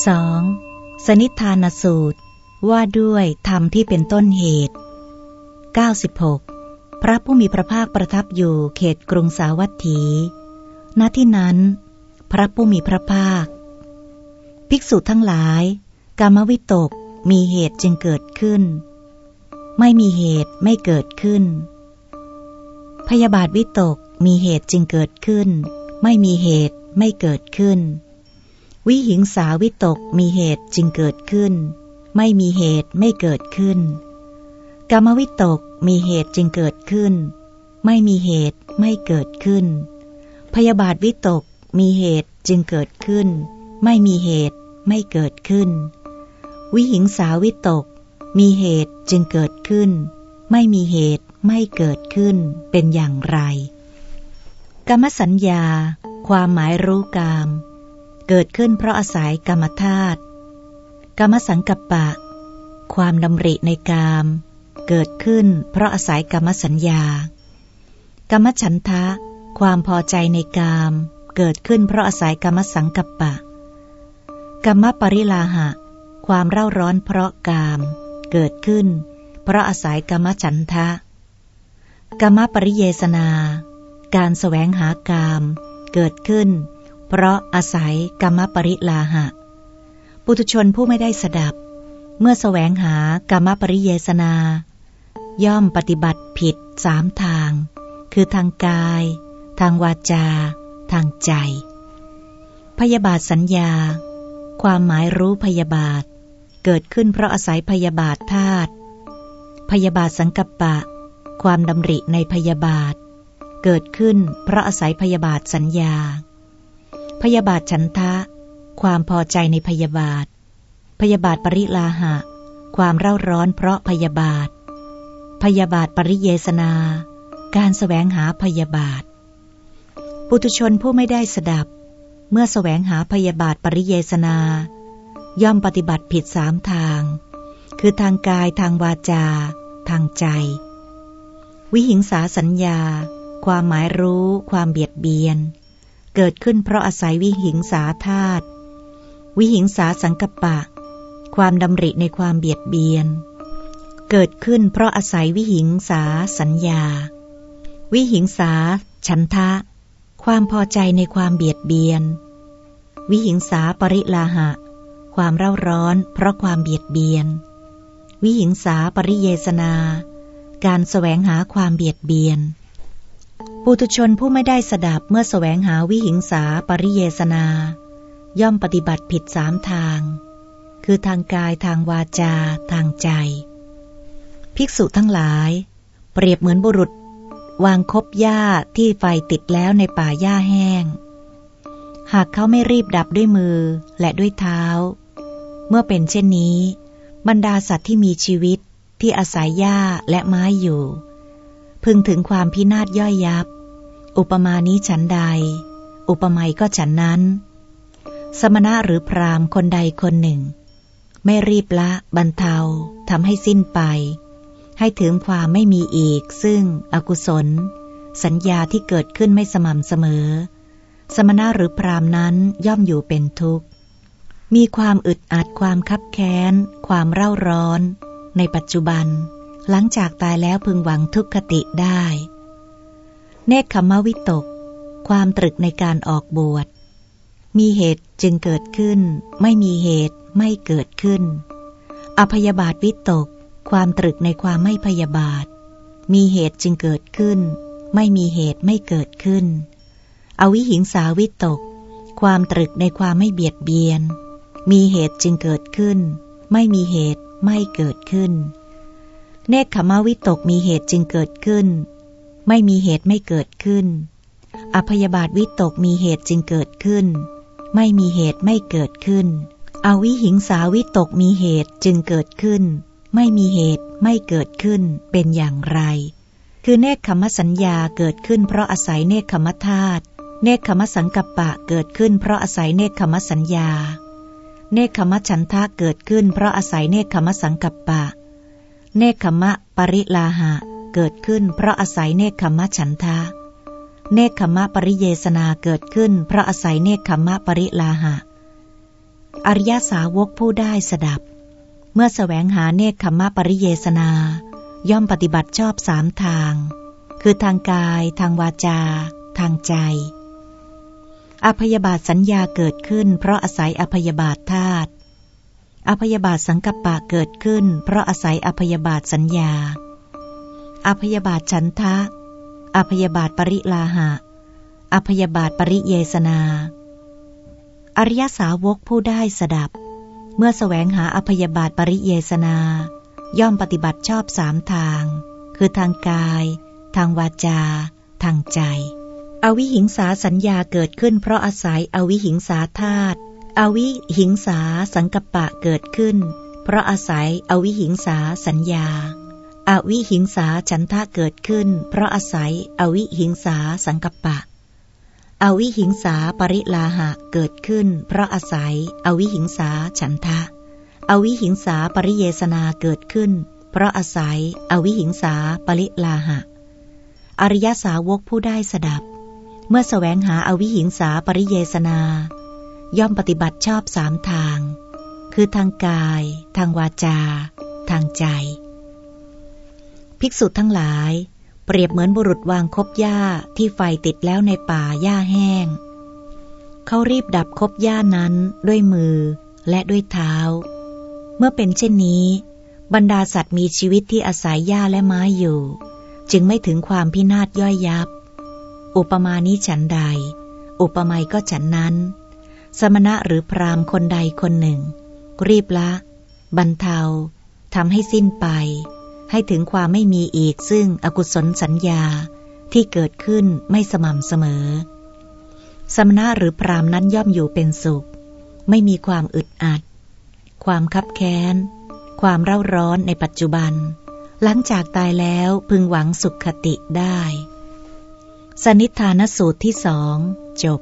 2. สนิทานสูตร ว่าด้วยธรรมที่เป็นต้นเหตุ 96. พระผู้มีพระภาคประทับอยู่เขตกรุงสาวัตถี ณ ที่นั้น พระผู้มีพระภาค ภิกษุทั้งหลาย กรรมวิตกมีเหตุจึงเกิดขึ้น ไม่มีเหตุไม่เกิดขึ้น พยาบาทวิตกมีเหตุจึงเกิดขึ้น ไม่มีเหตุไม่เกิดขึ้น วิหิงสาวิตกมีเหตุจึงเกิดขึ้น ไม่มีเหตุไม่เกิดขึ้น กรรมวิตกมีเหตุจึงเกิดขึ้น ไม่มีเหตุไม่เกิดขึ้น พยาบาทวิตกมีเหตุจึงเกิดขึ้น ไม่มีเหตุไม่เกิดขึ้น วิหิงสาวิตก มีเหตุจึงเกิดขึ้น ไม่มีเหตุไม่เกิดขึ้นเป็นอย่างไร กรรมสัญญา ความหมายรู้กาม เกิดขึ้นเพราะอาศัยกรรมธาตุกรรมสังกัปปะ ความดำริในกาม เกิดขึ้นเพราะอาศัยกรรมสัญญา กรรมฉันทะ ความพอใจในกาม เกิดขึ้นเพราะอาศัยกรรมสังกัปปะ กรรมปริลาหะ ความเร่าร้อนเพราะกาม เกิดขึ้น เพราะอาศัยกรรมฉันทะ กรรมปริเยสนา การแสวงหากาม เกิดขึ้น เพราะอาศัยกรรมปริลาหะ ปุถุชนผู้ไม่ได้สดับ เมื่อแสวงหากรรมปริเยสนา ย่อมปฏิบัติผิดสามทาง คือทางกาย ทางวาจา ทางใจ พยาบาทสัญญา ความหมายรู้พยาบาท เกิดขึ้นเพราะอาศัยพยาบาทธาตุพยาบาทสังกัปปะ ความดำริในพยาบาท เกิดขึ้นเพราะอาศัยพยาบาทสัญญา พยาบาทฉันทะ ความพอใจในพยาบาท พยาบาทปริลาหะ ความเร่าร้อนเพราะพยาบาท พยาบาทปริเยสนา การสแสวงหาพยาบาท ปุถุชนผู้ไม่ได้สดับ เมื่อสแสวงหาพยาบาทปริเยสนา ย่อมปฏิบัติผิดสามทาง คือทางกายทางวาจา ทางใจ วิหิงสาสัญญา ความหมายรู้ ความเบียดเบียน เกิดขึ้นเพราะอาศัยวิหิงสาธาตุวิหิงสาสังกปะ ความดำริในความเบียดเบียน เกิดขึ้นเพราะอาศัยวิหิงสาสัญญา วิหิงสา ฉันทะ ความพอใจในความเบียดเบียน วิหิงสาปริลาหะ ความเร่าร้อนเพราะความเบียดเบียน วิหิงสาปริเยสนา การแสวงหาความเบียดเบียน ปุถุชนผู้ไม่ได้สดับเมื่อสแสวงหาวิหิงสาปริเยสนา ย่อมปฏิบัติผิดสามทาง คือทางกายทางวาจา ทางใจ ภิกษุทั้งหลาย เปรียบเหมือนบุรุษ วางคบหญ้าที่ไฟติดแล้วในป่าหญ้าแห้ง หากเขาไม่รีบดับด้วยมือและด้วยเท้า เมื่อเป็นเช่นนี้ บรรดาสัตว์ที่มีชีวิตที่อาศัยหญ้าและไม้อยู่ พึงถึงความพินาศย่อยยับ อุปมานี้ฉันใด อุปไมยก็ฉันนั้น สมณะหรือพรามคนใดคนหนึ่ง ไม่รีบละบรรเทาทำให้สิ้นไป ให้ถึงความไม่มีอีก ซึ่งอกุศล สัญญาที่เกิดขึ้นไม่สม่ำเสมอ สมณะหรือพรามนั้นย่อมอยู่เป็นทุกข์ มีความอึดอัดความคับแค้น ความเร่าร้อน ในปัจจุบัน หลังจากตายแล้วพึงหวังทุกขติได้ เนคขมวิตก ความตรึกในการออกบวช มีเหตุจึงเกิดขึ้น ไม่มีเหตุไม่เกิดขึ้นอภยาบาทวิตก ความตรึกในความไม่พยาบาท มีเหตุจึงเกิดขึ้น ไม่มีเหตุไม่เกิดขึ้น อวิหิงสาวิตก ความตรึกในความไม่เบียดเบียน มีเหตุจึงเกิดขึ้น ไม่มีเหตุไม่เกิดขึ้น เนคขมาวิตกมีเหตุจึงเกิดขึ้น ไม่มีเหตุไม่เกิดขึ้น อภยาบาทวิตกมีเหตุจึงเกิดขึ้น ไม่มีเหตุไม่เกิดขึ้น อวิหิงสาวิตกมีเหตุจึงเกิดขึ้น ไม่มีเหตุไม่เกิดขึ้นเป็นอย่างไร คือเนคขมสัญญาเกิดขึ้นเพราะอาศัยเนคขมธาตุเนคขมสังกัปปะเกิดขึ้นเพราะอาศัยเนคขมสัญญา เนคขมฉันทะเกิดขึ้นเพราะอาศัยเนคขมสังกัปปะ เนคขมะปริลาหะเกิดขึ้นเพราะอาศัยเนคขมะฉันทะ เนคขมะปริเยสนาเกิดขึ้นเพราะอาศัยเนคขมะปริลาหะ อริยสาวกผู้ได้สดับ เมื่อสแสวงหาเนคขมะปริเยสนา ย่อมปฏิบัติชอบสามทาง คือทางกาย ทางวาจา ทางใจ อภยบาทสัญญาเกิดขึ้น เพราะอาศัยอภยบาทธาตุ อภยบาทสังกัปปะเกิดขึ้น เพราะอาศัยอภยบาทสัญญา อภยบาทฉันทะ อภยบาทปริลาหะ อภยบาทปริเยสนา อริยสาวกผู้ได้สดับ เมื่อแสวงหาอภยบาทปริเยสนา ย่อมปฏิบัติชอบสามทาง คือทางกาย ทางวาจา ทางใจ อวิหิงสาสัญญาเกิดขึ้น เพราะอาศัยอวิหิงสาธาตุ อวิหิงสาสังกปะเกิดขึ้น เพราะอาศัยอวิหิงสาสัญญา อวิหิงสาฉันทะเกิดขึ้น เพราะอาศัยอวิหิงสาสังกปะ อวิหิงสาปริลาหะเกิดขึ้น เพราะอาศัยอวิหิงสาฉันทะ อวิหิงสาปริเยสนาเกิดขึ้น เพราะอาศัยอวิหิงสาปริลาหะ อริยสาวกผู้ได้สดับ เมื่อแสวงหาอาวิหิงสาปริเยสนา ย่อมปฏิบัติชอบสามทาง คือทางกาย ทางวาจา ทางใจ ภิกษุทั้งหลาย เปรียบเหมือนบุรุษวางคบหญ้าที่ไฟติดแล้วในป่าหญ้าแห้ง เขารีบดับคบหญ้านั้นด้วยมือและด้วยเท้า เมื่อเป็นเช่นนี้ บรรดาสัตว์มีชีวิตที่อาศัยหญ้าและไม้อยู่ จึงไม่ถึงความพินาศย่อยยับ อุปมานี้ฉันใด อุปไมยก็ฉันนั้น สมณะหรือพรามคนใดคนหนึ่ง รีบละ บรรเทาทำให้สิ้นไป ให้ถึงความไม่มีอีกซึ่งอกุศลสัญญาที่เกิดขึ้นไม่สม่ำเสมอ สมณะหรือพรามนั้นย่อมอยู่เป็นสุข ไม่มีความอึดอัด ความคับแค้น ความเร่าร้อนในปัจจุบัน หลังจากตายแล้วพึงหวังสุขคติได้ สนิทานสูตรที่สองจบ